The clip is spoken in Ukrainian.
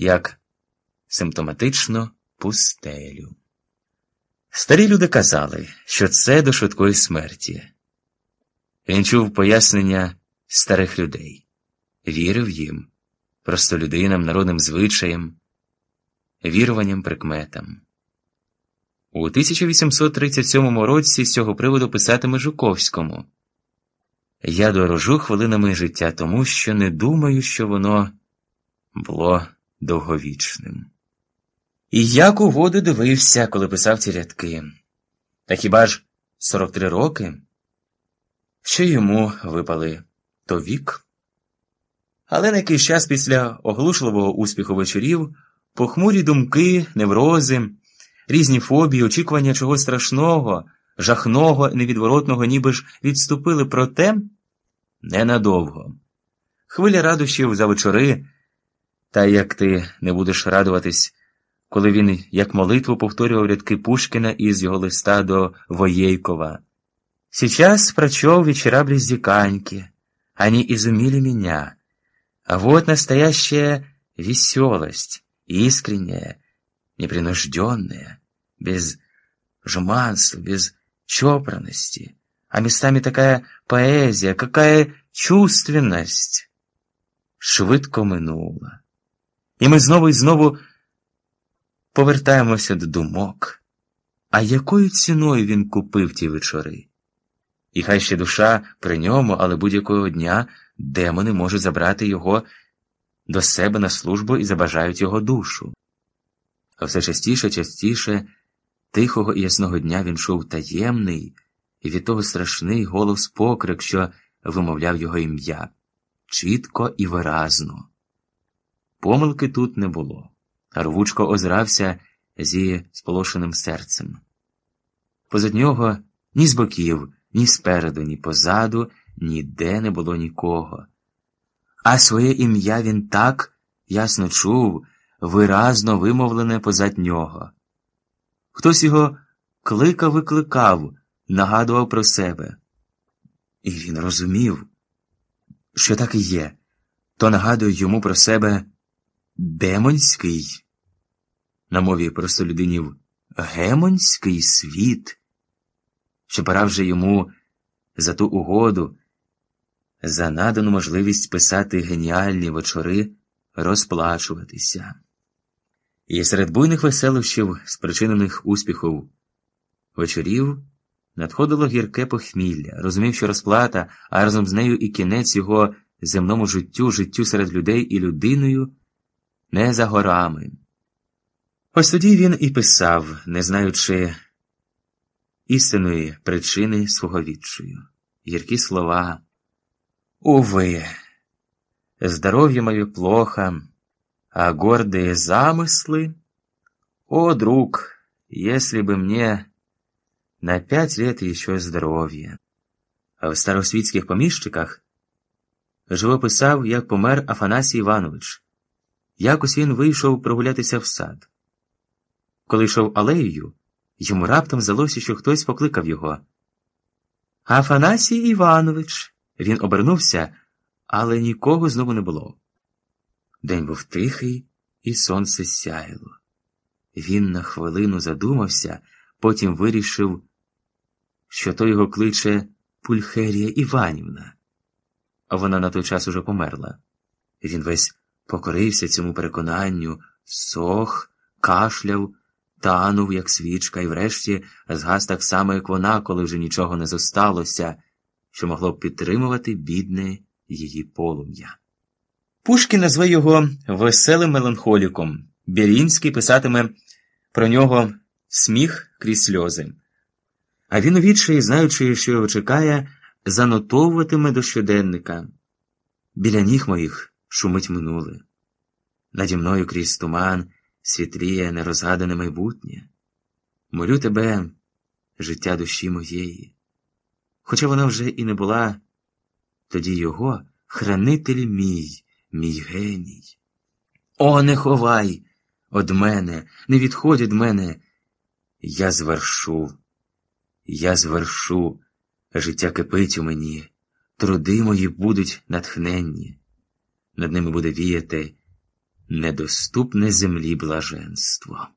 як симптоматично пустелю. Старі люди казали, що це до швидкої смерті. Він чув пояснення старих людей, вірив їм, простолюдинам, народним звичаям, віруванням прикметам. У 1837 році з цього приводу писатиме Жуковському Я дорожу хвилинами життя, тому що не думаю, що воно було довговічним. І як у воду дивився, коли писав ці рядки. Та хіба ж 43 роки? Що йому випали то вік? Але на якийсь час після оглушливого успіху вечорів похмурі думки, неврози, різні фобії, очікування чогось страшного, жахного, невідворотного, ніби ж відступили, проте ненадовго. Хвиля радощів за вечори, та як ти не будеш радуватись коли він, як молитву, повторював рядки Пушкіна із його листа до Воєйкова. Сейчас прочел вечера близдиканьки, они изумили меня. А вот настоящая веселость, искренняя, непринужденная, без жеманства, без чопорности, а местами такая поэзия, какая чувственность. Швидко минула. І ми знову і знову повертаємося до думок. А якою ціною він купив ті вечори? І хай ще душа при ньому, але будь-якого дня демони можуть забрати його до себе на службу і забажають його душу. А все частіше, частіше, тихого і ясного дня він чув таємний і від того страшний голос покрик, що вимовляв його ім'я, чітко і виразно. Помилки тут не було. Рвучко озрався зі сполошеним серцем. Позад нього ні з боків, ні спереду, ні позаду, ніде не було нікого. А своє ім'я він так ясно чув, виразно вимовлене позад нього. Хтось його кликав викликав, нагадував про себе. І він розумів, що так і є, то нагадує йому про себе демонський, на мові простолюдинів гемонський світ, що пора вже йому за ту угоду, за надану можливість писати геніальні вечори, розплачуватися. І серед буйних веселощів, спричинених успіхів вечорів, надходило гірке похмілля, розумів, що розплата, а разом з нею і кінець його земному життю, життю серед людей і людиною не за горами. Ось тоді він і писав, не знаючи істинної причини свого відчую, гіркі слова. Уви, здоровье мое плохо, а гордые замыслы... О, друг, если бы мне на пять лет еще здоров'я. А в старосвітських поміщиках живописав, як помер Афанасій Іванович. Якось він вийшов прогулятися в сад. Коли йшов алеєю, йому раптом здалося, що хтось покликав його. Афанасій Іванович. Він обернувся, але нікого знову не було. День був тихий, і сонце сяяло. Він на хвилину задумався, потім вирішив, що то його кличе Пульхерія Іванівна, а вона на той час уже померла. Він весь покорився цьому переконанню, сох, кашляв, танув, як свічка, і врешті згас так само, як вона, коли вже нічого не зосталося, що могло б підтримувати бідне її полум'я. Пушкін назве його веселим меланхоліком. Бірінський писатиме про нього сміх крізь сльози. А він у знаючи, що його чекає, занотовуватиме до щоденника. Біля ніг моїх шумить минуле. Наді мною крізь туман світліє нерозгадане майбутнє. Молю тебе, життя душі моєї. Хоча вона вже і не була, тоді його хранитель мій, мій геній. О, не ховай од мене, не відходь від мене. Я звершу, я звершу, життя кипить у мені, труди мої будуть натхненні над ними буде віяти недоступне землі блаженство.